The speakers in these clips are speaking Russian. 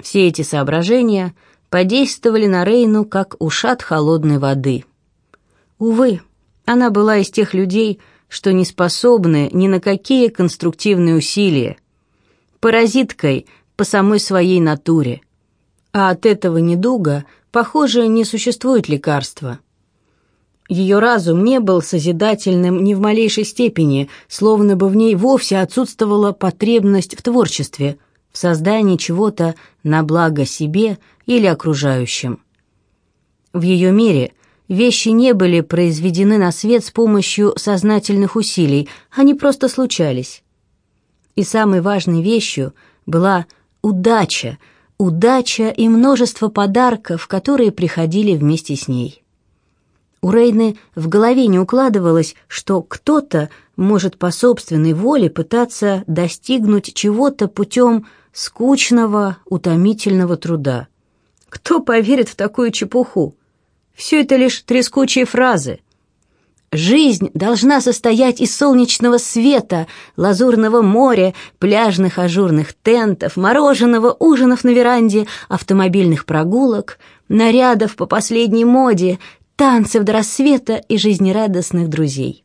Все эти соображения подействовали на Рейну как ушат холодной воды. Увы, она была из тех людей, что не способны ни на какие конструктивные усилия. Паразиткой по самой своей натуре. А от этого недуга, похоже, не существует лекарства. Ее разум не был созидательным ни в малейшей степени, словно бы в ней вовсе отсутствовала потребность в творчестве, в создании чего-то на благо себе или окружающим. В ее мире вещи не были произведены на свет с помощью сознательных усилий, они просто случались. И самой важной вещью была удача, удача и множество подарков, которые приходили вместе с ней. У Рейны в голове не укладывалось, что кто-то может по собственной воле пытаться достигнуть чего-то путем скучного, утомительного труда. Кто поверит в такую чепуху? Все это лишь трескучие фразы. Жизнь должна состоять из солнечного света, лазурного моря, пляжных ажурных тентов, мороженого, ужинов на веранде, автомобильных прогулок, нарядов по последней моде, танцев до рассвета и жизнерадостных друзей.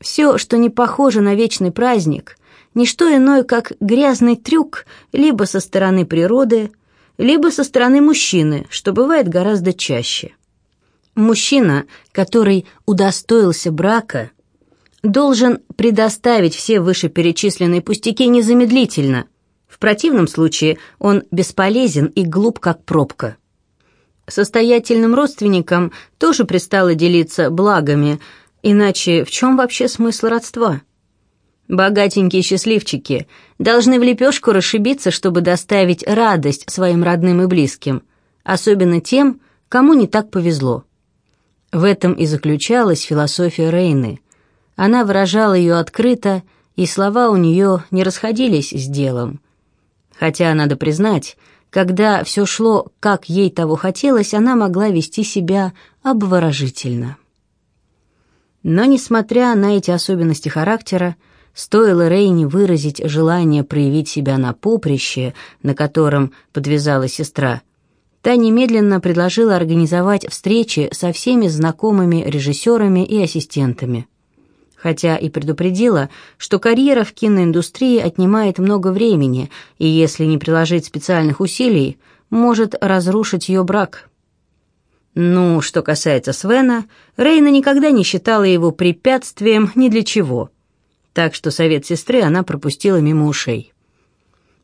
Все, что не похоже на вечный праздник, не что иное, как грязный трюк либо со стороны природы, либо со стороны мужчины, что бывает гораздо чаще. Мужчина, который удостоился брака, должен предоставить все вышеперечисленные пустяки незамедлительно. В противном случае он бесполезен и глуп, как пробка. Состоятельным родственникам тоже пристало делиться благами, иначе в чем вообще смысл родства? Богатенькие счастливчики должны в лепешку расшибиться, чтобы доставить радость своим родным и близким, особенно тем, кому не так повезло. В этом и заключалась философия Рейны. Она выражала ее открыто, и слова у нее не расходились с делом. Хотя, надо признать, когда все шло, как ей того хотелось, она могла вести себя обворожительно. Но, несмотря на эти особенности характера, стоило Рейне выразить желание проявить себя на поприще, на котором подвязала сестра, та немедленно предложила организовать встречи со всеми знакомыми режиссерами и ассистентами хотя и предупредила, что карьера в киноиндустрии отнимает много времени и, если не приложить специальных усилий, может разрушить ее брак. Ну, что касается Свена, Рейна никогда не считала его препятствием ни для чего, так что совет сестры она пропустила мимо ушей.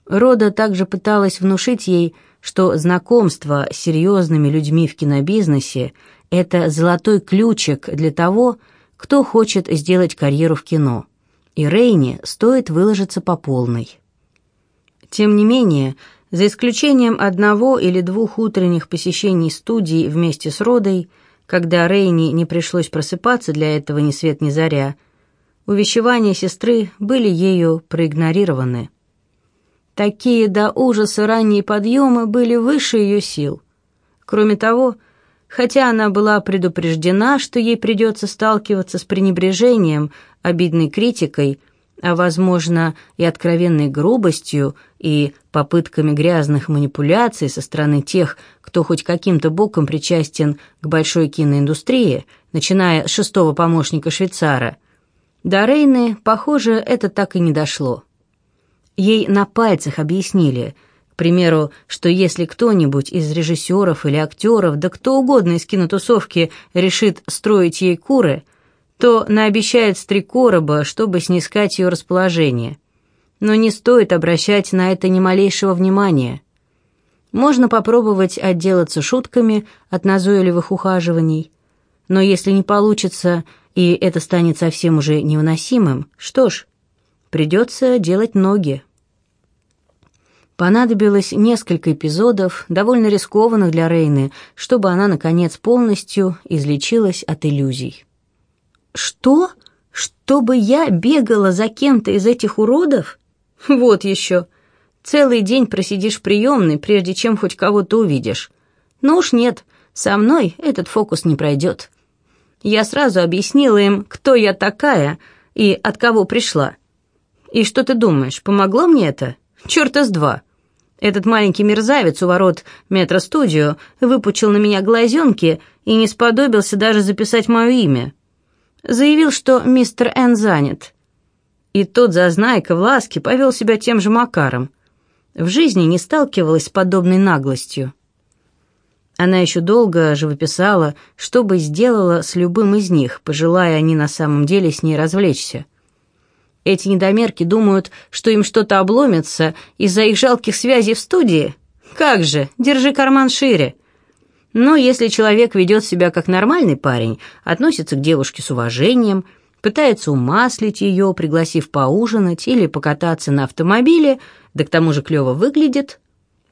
Рода также пыталась внушить ей, что знакомство с серьезными людьми в кинобизнесе – это золотой ключик для того, кто хочет сделать карьеру в кино, и Рейне стоит выложиться по полной. Тем не менее, за исключением одного или двух утренних посещений студии вместе с Родой, когда Рейни не пришлось просыпаться для этого ни свет ни заря, увещевания сестры были ею проигнорированы. Такие до ужаса ранние подъемы были выше ее сил. Кроме того, Хотя она была предупреждена, что ей придется сталкиваться с пренебрежением, обидной критикой, а, возможно, и откровенной грубостью, и попытками грязных манипуляций со стороны тех, кто хоть каким-то боком причастен к большой киноиндустрии, начиная с шестого помощника швейцара, до Рейны, похоже, это так и не дошло. Ей на пальцах объяснили – к примеру, что если кто-нибудь из режиссеров или актеров, да кто угодно из кинотусовки решит строить ей куры, то наобещает три короба, чтобы снискать ее расположение. Но не стоит обращать на это ни малейшего внимания. Можно попробовать отделаться шутками от назойливых ухаживаний, но если не получится и это станет совсем уже невыносимым, что ж, придется делать ноги. Понадобилось несколько эпизодов, довольно рискованных для Рейны, чтобы она, наконец, полностью излечилась от иллюзий. «Что? Чтобы я бегала за кем-то из этих уродов? Вот еще. Целый день просидишь в приемной, прежде чем хоть кого-то увидишь. Ну уж нет, со мной этот фокус не пройдет. Я сразу объяснила им, кто я такая и от кого пришла. И что ты думаешь, помогло мне это?» Черта с два. Этот маленький мерзавец у ворот метро-студио выпучил на меня глазенки и не сподобился даже записать мое имя. Заявил, что мистер Н занят. И тот зазнайка в ласке повел себя тем же макаром. В жизни не сталкивалась с подобной наглостью. Она еще долго живописала, что бы сделала с любым из них, пожелая они на самом деле с ней развлечься. Эти недомерки думают, что им что-то обломится из-за их жалких связей в студии. Как же, держи карман шире. Но если человек ведет себя как нормальный парень, относится к девушке с уважением, пытается умаслить ее, пригласив поужинать или покататься на автомобиле, да к тому же клево выглядит,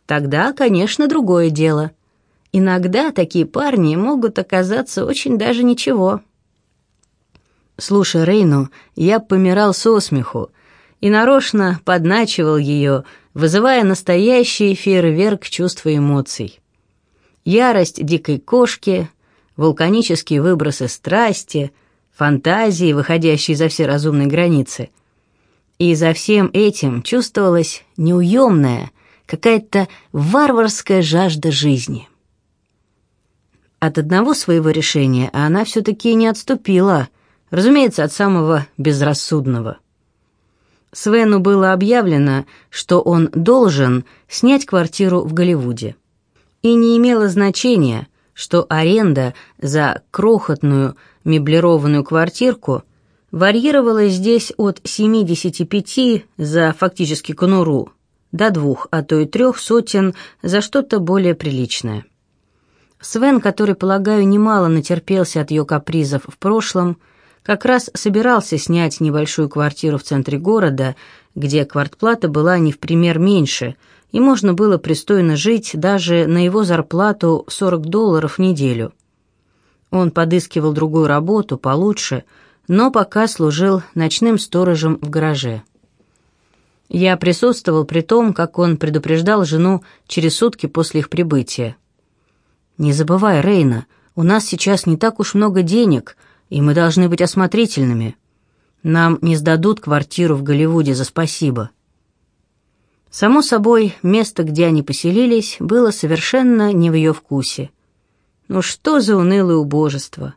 тогда, конечно, другое дело. Иногда такие парни могут оказаться очень даже ничего. Слушая Рейну, я помирал со смеху и нарочно подначивал ее, вызывая настоящий фейерверк чувств и эмоций. Ярость дикой кошки, вулканические выбросы страсти, фантазии, выходящие за все разумные границы. И за всем этим чувствовалась неуемная, какая-то варварская жажда жизни. От одного своего решения она все-таки не отступила — Разумеется, от самого безрассудного. Свену было объявлено, что он должен снять квартиру в Голливуде. И не имело значения, что аренда за крохотную меблированную квартирку варьировалась здесь от 75 за фактически конуру до двух, а то и трех сотен за что-то более приличное. Свен, который, полагаю, немало натерпелся от ее капризов в прошлом, как раз собирался снять небольшую квартиру в центре города, где квартплата была не в пример меньше, и можно было пристойно жить даже на его зарплату 40 долларов в неделю. Он подыскивал другую работу получше, но пока служил ночным сторожем в гараже. Я присутствовал при том, как он предупреждал жену через сутки после их прибытия. «Не забывай, Рейна, у нас сейчас не так уж много денег», и мы должны быть осмотрительными. Нам не сдадут квартиру в Голливуде за спасибо. Само собой, место, где они поселились, было совершенно не в ее вкусе. Ну что за унылое убожество?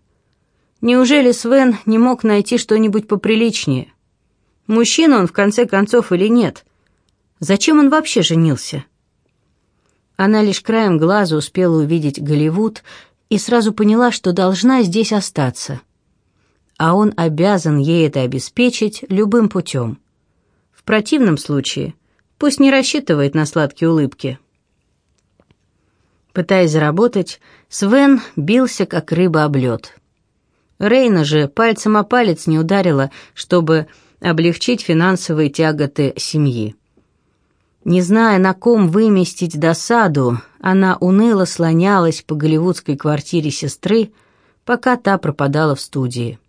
Неужели Свен не мог найти что-нибудь поприличнее? Мужчина он, в конце концов, или нет? Зачем он вообще женился? Она лишь краем глаза успела увидеть Голливуд и сразу поняла, что должна здесь остаться — а он обязан ей это обеспечить любым путем. В противном случае пусть не рассчитывает на сладкие улыбки. Пытаясь заработать, Свен бился, как рыба об лед. Рейна же пальцем о палец не ударила, чтобы облегчить финансовые тяготы семьи. Не зная, на ком выместить досаду, она уныло слонялась по голливудской квартире сестры, пока та пропадала в студии.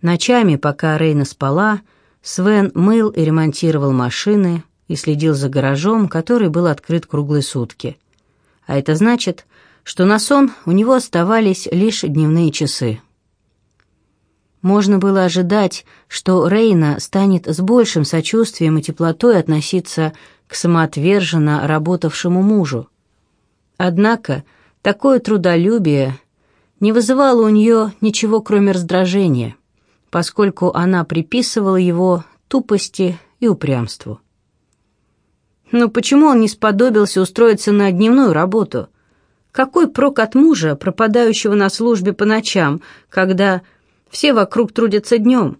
Ночами, пока Рейна спала, Свен мыл и ремонтировал машины и следил за гаражом, который был открыт круглые сутки. А это значит, что на сон у него оставались лишь дневные часы. Можно было ожидать, что Рейна станет с большим сочувствием и теплотой относиться к самоотверженно работавшему мужу. Однако такое трудолюбие не вызывало у нее ничего, кроме раздражения поскольку она приписывала его тупости и упрямству. Но почему он не сподобился устроиться на дневную работу? Какой прок от мужа, пропадающего на службе по ночам, когда все вокруг трудятся днем?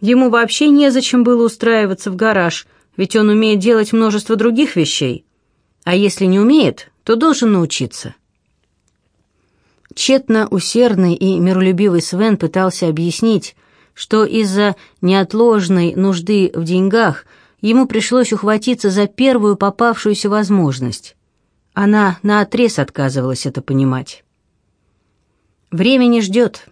Ему вообще незачем было устраиваться в гараж, ведь он умеет делать множество других вещей. А если не умеет, то должен научиться. Тщетно усердный и миролюбивый Свен пытался объяснить, что из-за неотложной нужды в деньгах ему пришлось ухватиться за первую попавшуюся возможность. Она наотрез отказывалась это понимать. Время не ждет.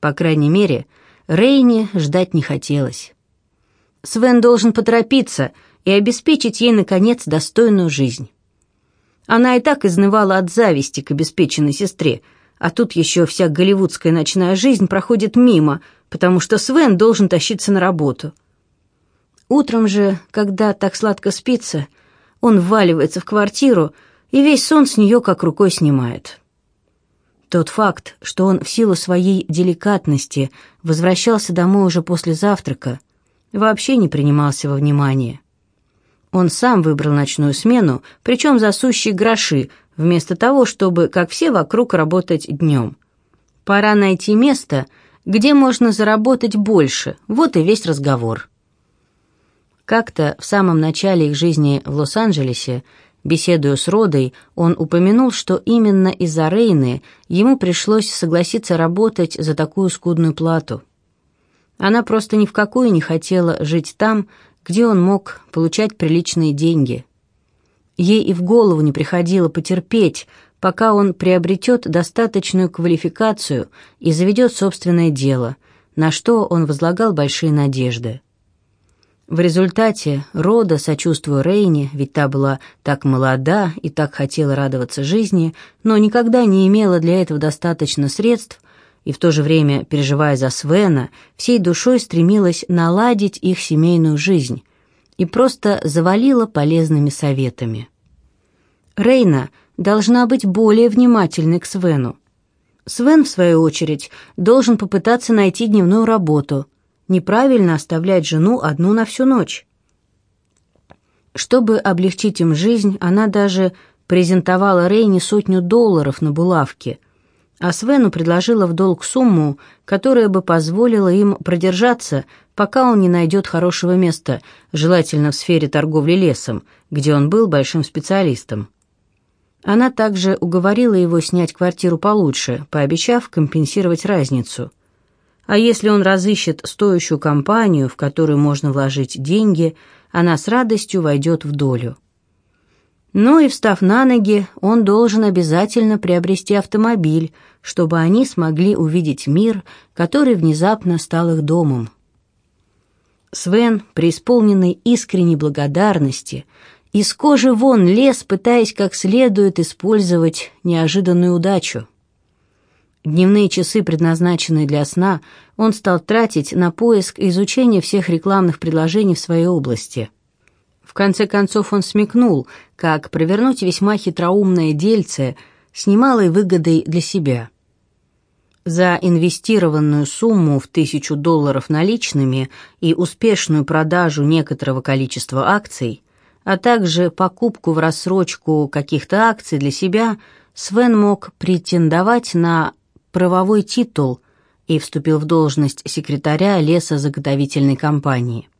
По крайней мере, Рейни ждать не хотелось. Свен должен поторопиться и обеспечить ей, наконец, достойную жизнь. Она и так изнывала от зависти к обеспеченной сестре — а тут еще вся голливудская ночная жизнь проходит мимо, потому что Свен должен тащиться на работу. Утром же, когда так сладко спится, Он вваливается в квартиру, и весь сон с нее как рукой снимает. Тот факт, что он в силу своей деликатности возвращался домой уже после завтрака, вообще не принимался во внимание. Он сам выбрал ночную смену, причем за сущие гроши, вместо того, чтобы, как все вокруг, работать днем. Пора найти место, где можно заработать больше, вот и весь разговор. Как-то в самом начале их жизни в Лос-Анджелесе, беседуя с Родой, он упомянул, что именно из-за Рейны ему пришлось согласиться работать за такую скудную плату. Она просто ни в какую не хотела жить там, где он мог получать приличные деньги. Ей и в голову не приходило потерпеть, пока он приобретет достаточную квалификацию и заведет собственное дело, на что он возлагал большие надежды. В результате Рода, сочувствуя Рейне, ведь та была так молода и так хотела радоваться жизни, но никогда не имела для этого достаточно средств, и в то же время, переживая за Свена, всей душой стремилась наладить их семейную жизнь и просто завалила полезными советами. Рейна должна быть более внимательной к Свену. Свен, в свою очередь, должен попытаться найти дневную работу. Неправильно оставлять жену одну на всю ночь. Чтобы облегчить им жизнь, она даже презентовала Рейне сотню долларов на булавке – а Свену предложила в долг сумму, которая бы позволила им продержаться, пока он не найдет хорошего места, желательно в сфере торговли лесом, где он был большим специалистом. Она также уговорила его снять квартиру получше, пообещав компенсировать разницу. А если он разыщет стоящую компанию, в которую можно вложить деньги, она с радостью войдет в долю. Но и встав на ноги, он должен обязательно приобрести автомобиль, чтобы они смогли увидеть мир, который внезапно стал их домом. Свен, преисполненный искренней благодарности, из кожи вон лез, пытаясь как следует использовать неожиданную удачу. Дневные часы, предназначенные для сна, он стал тратить на поиск и изучение всех рекламных предложений в своей области – конце концов он смекнул, как провернуть весьма хитроумное дельце с немалой выгодой для себя. За инвестированную сумму в тысячу долларов наличными и успешную продажу некоторого количества акций, а также покупку в рассрочку каких-то акций для себя, Свен мог претендовать на правовой титул и вступил в должность секретаря лесозаготовительной компании.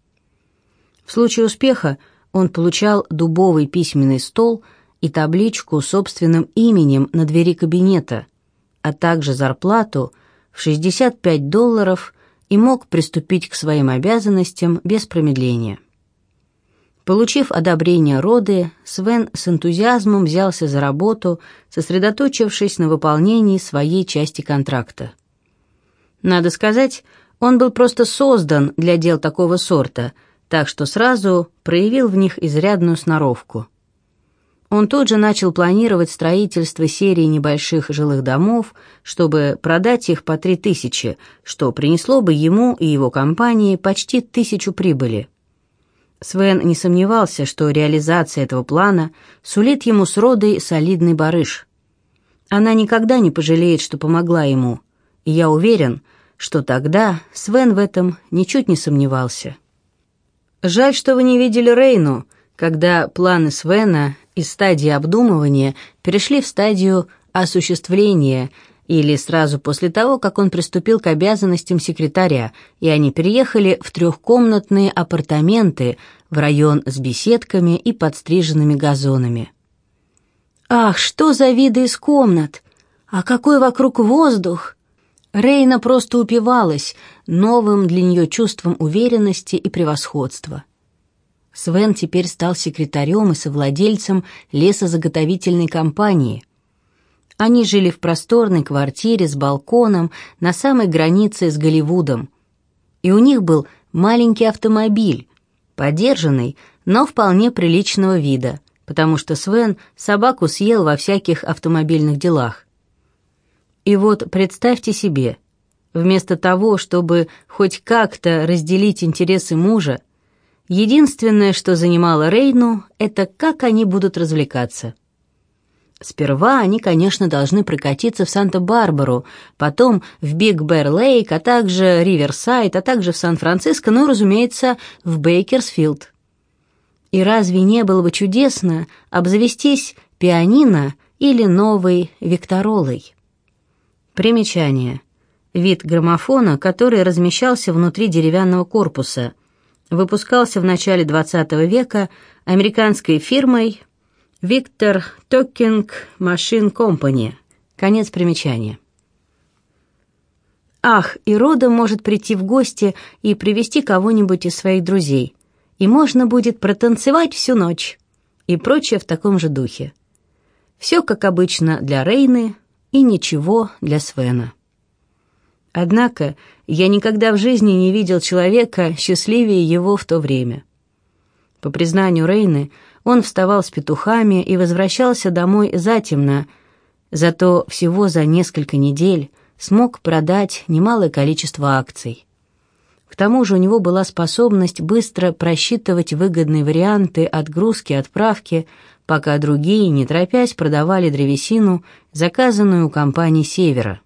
В случае успеха он получал дубовый письменный стол и табличку с собственным именем на двери кабинета, а также зарплату в 65 долларов и мог приступить к своим обязанностям без промедления. Получив одобрение Роды, Свен с энтузиазмом взялся за работу, сосредоточившись на выполнении своей части контракта. Надо сказать, он был просто создан для дел такого сорта – так что сразу проявил в них изрядную сноровку. Он тут же начал планировать строительство серии небольших жилых домов, чтобы продать их по три тысячи, что принесло бы ему и его компании почти тысячу прибыли. Свен не сомневался, что реализация этого плана сулит ему с родой солидный барыш. Она никогда не пожалеет, что помогла ему, и я уверен, что тогда Свен в этом ничуть не сомневался. Жаль, что вы не видели Рейну, когда планы Свена из стадии обдумывания перешли в стадию осуществления или сразу после того, как он приступил к обязанностям секретаря, и они переехали в трехкомнатные апартаменты в район с беседками и подстриженными газонами. «Ах, что за виды из комнат! А какой вокруг воздух!» Рейна просто упивалась новым для нее чувством уверенности и превосходства. Свен теперь стал секретарем и совладельцем лесозаготовительной компании. Они жили в просторной квартире с балконом на самой границе с Голливудом. И у них был маленький автомобиль, подержанный, но вполне приличного вида, потому что Свен собаку съел во всяких автомобильных делах. И вот представьте себе, вместо того, чтобы хоть как-то разделить интересы мужа, Единственное, что занимало Рейну, это как они будут развлекаться. Сперва они, конечно, должны прокатиться в Санта-Барбару, потом в Биг-Бэр-Лейк, а также Риверсайд, а также в Сан-Франциско, ну разумеется, в Бейкерсфилд. И разве не было бы чудесно обзавестись пианино или новой Викторолой? Примечание. Вид граммофона, который размещался внутри деревянного корпуса – выпускался в начале XX века американской фирмой Victor Talking Machine Company. Конец примечания. Ах, и Рода может прийти в гости и привести кого-нибудь из своих друзей, и можно будет протанцевать всю ночь, и прочее в таком же духе. Все как обычно для Рейны и ничего для Свена. Однако я никогда в жизни не видел человека счастливее его в то время. По признанию Рейны, он вставал с петухами и возвращался домой затемно, зато всего за несколько недель смог продать немалое количество акций. К тому же у него была способность быстро просчитывать выгодные варианты отгрузки отправки, пока другие, не торопясь, продавали древесину, заказанную у компании «Севера».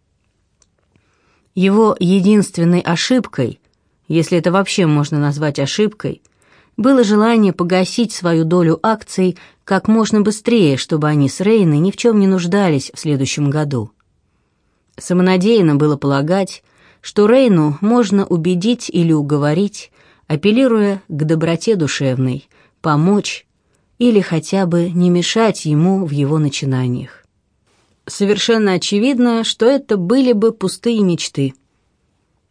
Его единственной ошибкой, если это вообще можно назвать ошибкой, было желание погасить свою долю акций как можно быстрее, чтобы они с Рейной ни в чем не нуждались в следующем году. Самонадеянно было полагать, что Рейну можно убедить или уговорить, апеллируя к доброте душевной, помочь или хотя бы не мешать ему в его начинаниях совершенно очевидно, что это были бы пустые мечты.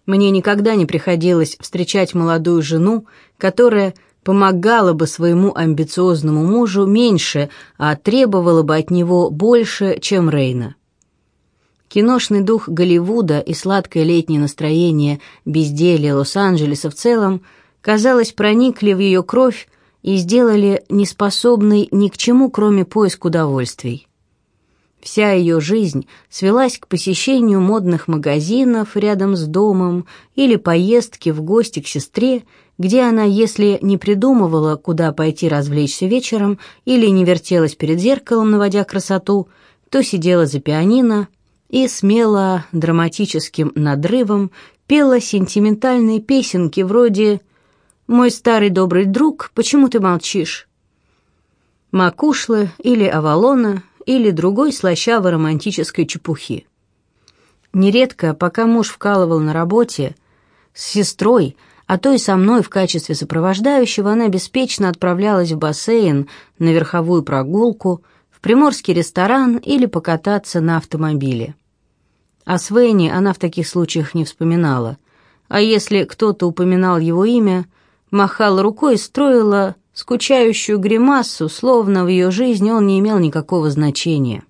Мне никогда не приходилось встречать молодую жену, которая помогала бы своему амбициозному мужу меньше, а требовала бы от него больше, чем Рейна. Киношный дух Голливуда и сладкое летнее настроение безделия Лос-Анджелеса в целом, казалось, проникли в ее кровь и сделали неспособной ни к чему, кроме поиска удовольствий. Вся ее жизнь свелась к посещению модных магазинов рядом с домом или поездке в гости к сестре, где она, если не придумывала, куда пойти развлечься вечером, или не вертелась перед зеркалом, наводя красоту, то сидела за пианино и смело, драматическим надрывом пела сентиментальные песенки вроде «Мой старый добрый друг, почему ты молчишь?» Макушлы или Авалона или другой слащавой романтической чепухи. Нередко, пока муж вкалывал на работе, с сестрой, а то и со мной в качестве сопровождающего, она беспечно отправлялась в бассейн, на верховую прогулку, в приморский ресторан или покататься на автомобиле. О Свене она в таких случаях не вспоминала, а если кто-то упоминал его имя, махала рукой и строила скучающую гримасу, словно в ее жизни он не имел никакого значения.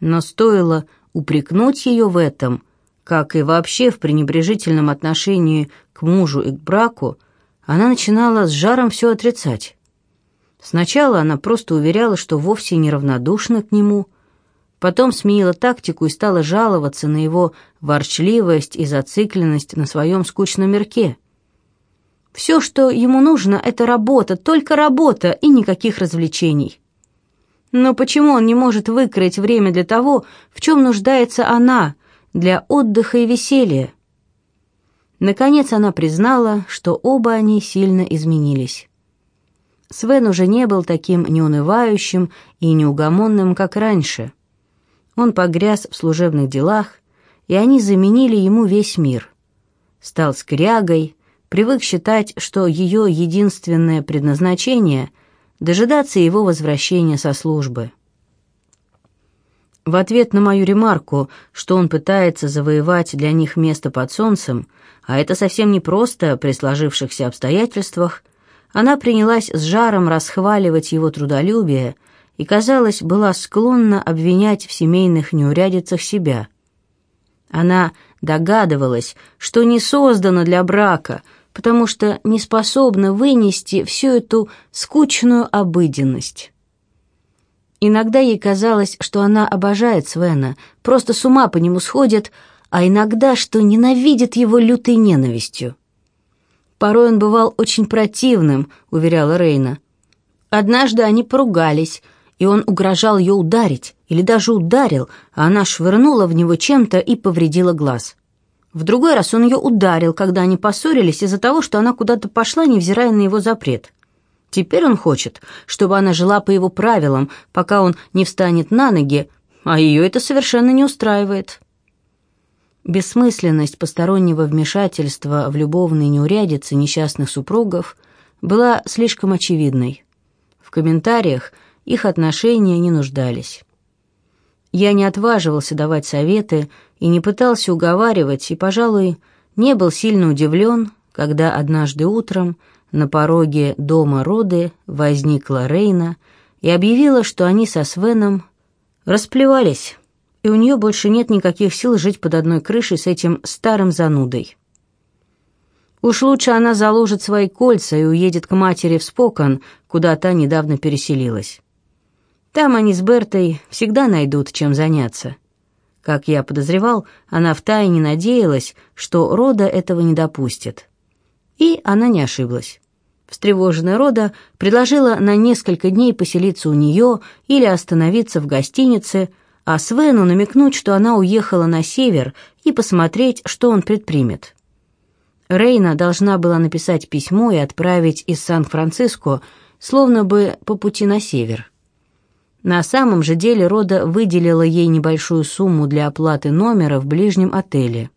Но стоило упрекнуть ее в этом, как и вообще в пренебрежительном отношении к мужу и к браку, она начинала с жаром все отрицать. Сначала она просто уверяла, что вовсе не равнодушна к нему, потом сменила тактику и стала жаловаться на его ворчливость и зацикленность на своем скучном мирке. Все, что ему нужно, это работа, только работа и никаких развлечений. Но почему он не может выкроить время для того, в чем нуждается она, для отдыха и веселья? Наконец она признала, что оба они сильно изменились. Свен уже не был таким неунывающим и неугомонным, как раньше. Он погряз в служебных делах, и они заменили ему весь мир. Стал скрягой, привык считать, что ее единственное предназначение — дожидаться его возвращения со службы. В ответ на мою ремарку, что он пытается завоевать для них место под солнцем, а это совсем не просто при сложившихся обстоятельствах, она принялась с жаром расхваливать его трудолюбие и, казалось, была склонна обвинять в семейных неурядицах себя. Она догадывалась, что не создана для брака — потому что не способна вынести всю эту скучную обыденность. Иногда ей казалось, что она обожает Свена, просто с ума по нему сходит, а иногда, что ненавидит его лютой ненавистью. Порой он бывал очень противным, уверяла Рейна. Однажды они поругались, и он угрожал ее ударить, или даже ударил, а она швырнула в него чем-то и повредила глаз. В другой раз он ее ударил, когда они поссорились из-за того, что она куда-то пошла, невзирая на его запрет. Теперь он хочет, чтобы она жила по его правилам, пока он не встанет на ноги, а ее это совершенно не устраивает. Бессмысленность постороннего вмешательства в любовные неурядицы несчастных супругов была слишком очевидной. В комментариях их отношения не нуждались. Я не отваживался давать советы и не пытался уговаривать, и, пожалуй, не был сильно удивлен, когда однажды утром на пороге дома Роды возникла Рейна и объявила, что они со Свеном расплевались, и у нее больше нет никаких сил жить под одной крышей с этим старым занудой. Уж лучше она заложит свои кольца и уедет к матери в Спокон, куда та недавно переселилась. Там они с Бертой всегда найдут, чем заняться. Как я подозревал, она втайне надеялась, что Рода этого не допустит. И она не ошиблась. Встревоженная Рода предложила на несколько дней поселиться у нее или остановиться в гостинице, а Свену намекнуть, что она уехала на север и посмотреть, что он предпримет. Рейна должна была написать письмо и отправить из Сан-Франциско, словно бы по пути на север. На самом же деле Рода выделила ей небольшую сумму для оплаты номера в ближнем отеле.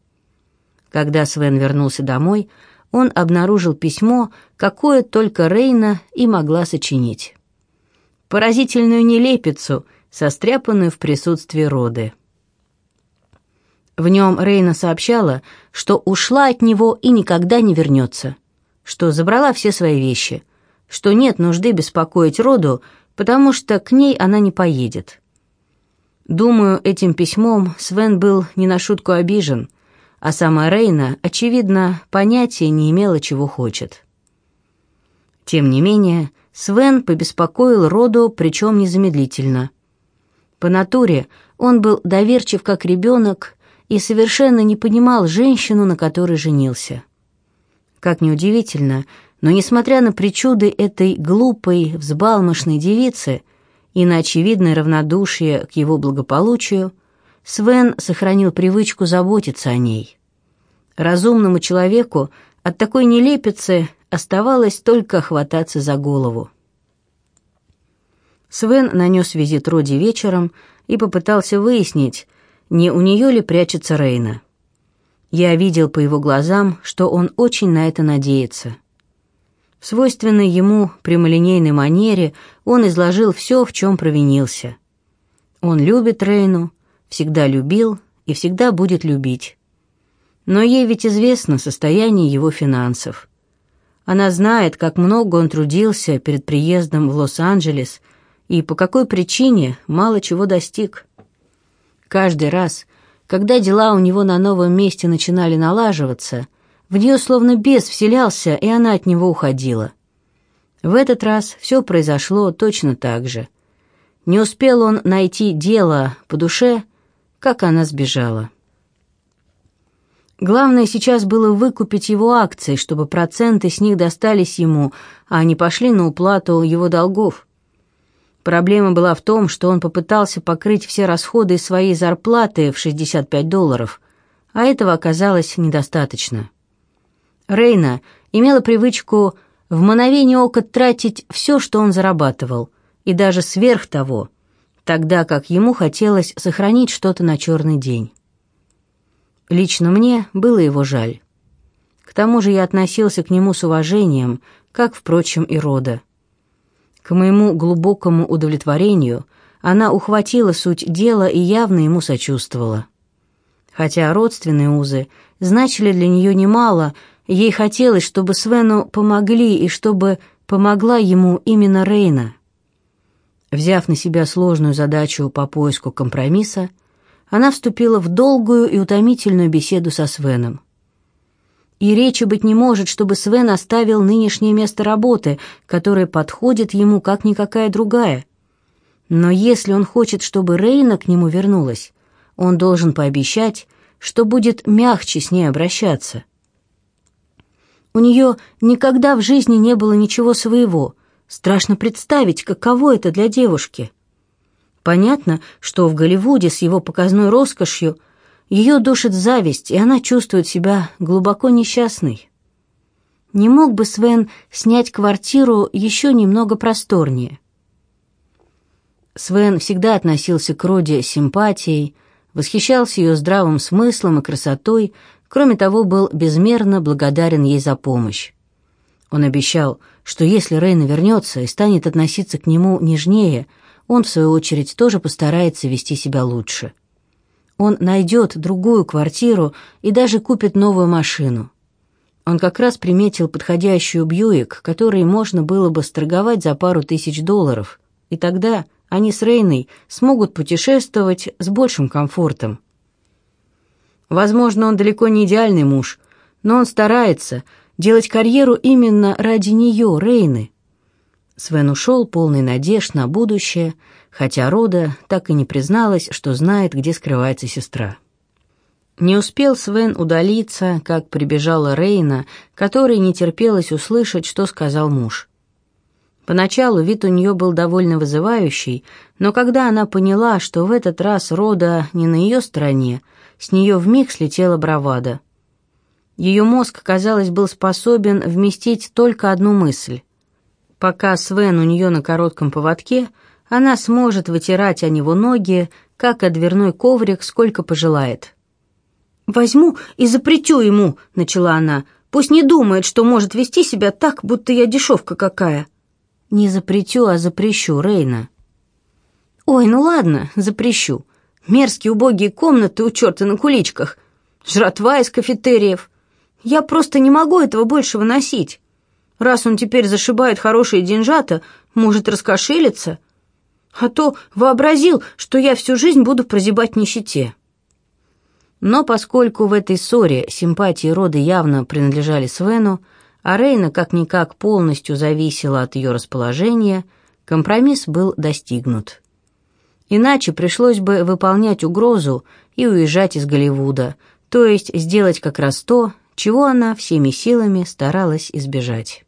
Когда Свен вернулся домой, он обнаружил письмо, какое только Рейна и могла сочинить. Поразительную нелепицу, состряпанную в присутствии Роды. В нем Рейна сообщала, что ушла от него и никогда не вернется, что забрала все свои вещи, что нет нужды беспокоить Роду, потому что к ней она не поедет. Думаю, этим письмом Свен был не на шутку обижен, а сама Рейна, очевидно, понятия не имела, чего хочет. Тем не менее, Свен побеспокоил Роду, причем незамедлительно. По натуре он был доверчив как ребенок и совершенно не понимал женщину, на которой женился. Как неудивительно, но, несмотря на причуды этой глупой, взбалмошной девицы и на очевидное равнодушие к его благополучию, Свен сохранил привычку заботиться о ней. Разумному человеку от такой нелепицы оставалось только хвататься за голову. Свен нанес визит Роди вечером и попытался выяснить, не у нее ли прячется Рейна. Я видел по его глазам, что он очень на это надеется — в свойственной ему прямолинейной манере он изложил все, в чем провинился. Он любит Рейну, всегда любил и всегда будет любить. Но ей ведь известно состояние его финансов. Она знает, как много он трудился перед приездом в Лос-Анджелес и по какой причине мало чего достиг. Каждый раз, когда дела у него на новом месте начинали налаживаться – в нее словно бес вселялся, и она от него уходила. В этот раз все произошло точно так же. Не успел он найти дело по душе, как она сбежала. Главное сейчас было выкупить его акции, чтобы проценты с них достались ему, а не пошли на уплату его долгов. Проблема была в том, что он попытался покрыть все расходы своей зарплаты в 65 долларов, а этого оказалось недостаточно. Рейна имела привычку в мгновение ока тратить все, что он зарабатывал, и даже сверх того, тогда как ему хотелось сохранить что-то на черный день. Лично мне было его жаль. К тому же я относился к нему с уважением, как, впрочем, и Рода. К моему глубокому удовлетворению она ухватила суть дела и явно ему сочувствовала. Хотя родственные узы значили для нее немало, Ей хотелось, чтобы Свену помогли и чтобы помогла ему именно Рейна. Взяв на себя сложную задачу по поиску компромисса, она вступила в долгую и утомительную беседу со Свеном. И речи быть не может, чтобы Свен оставил нынешнее место работы, которое подходит ему как никакая другая. Но если он хочет, чтобы Рейна к нему вернулась, он должен пообещать, что будет мягче с ней обращаться. У нее никогда в жизни не было ничего своего. Страшно представить, каково это для девушки. Понятно, что в Голливуде с его показной роскошью ее душит зависть, и она чувствует себя глубоко несчастной. Не мог бы Свен снять квартиру еще немного просторнее? Свен всегда относился к Роде с симпатией, восхищался ее здравым смыслом и красотой, кроме того, был безмерно благодарен ей за помощь. Он обещал, что если Рейна вернется и станет относиться к нему нежнее, он, в свою очередь, тоже постарается вести себя лучше. Он найдет другую квартиру и даже купит новую машину. Он как раз приметил подходящую Бьюик, который можно было бы сторговать за пару тысяч долларов, и тогда они с Рейной смогут путешествовать с большим комфортом. Возможно, он далеко не идеальный муж, но он старается делать карьеру именно ради нее, Рейны. Свен ушел полный надежд на будущее, хотя Рода так и не призналась, что знает, где скрывается сестра. Не успел Свен удалиться, как прибежала Рейна, которой не терпелось услышать, что сказал муж. Поначалу вид у нее был довольно вызывающий, но когда она поняла, что в этот раз Рода не на ее стороне, с нее вмиг слетела бравада. Ее мозг, казалось, был способен вместить только одну мысль. Пока Свен у нее на коротком поводке, она сможет вытирать о него ноги, как о дверной коврик, сколько пожелает. «Возьму и запретю ему», — начала она. «Пусть не думает, что может вести себя так, будто я дешевка какая». «Не запретю, а запрещу, Рейна». «Ой, ну ладно, запрещу. Мерзкие убогие комнаты у черта на куличках. Жратва из кафетериев. Я просто не могу этого больше выносить. Раз он теперь зашибает хорошие деньжата, может раскошелиться. А то вообразил, что я всю жизнь буду прозябать нищете». Но поскольку в этой ссоре симпатии рода явно принадлежали Свену, а Рейна как-никак полностью зависела от ее расположения, компромисс был достигнут. Иначе пришлось бы выполнять угрозу и уезжать из Голливуда, то есть сделать как раз то, чего она всеми силами старалась избежать.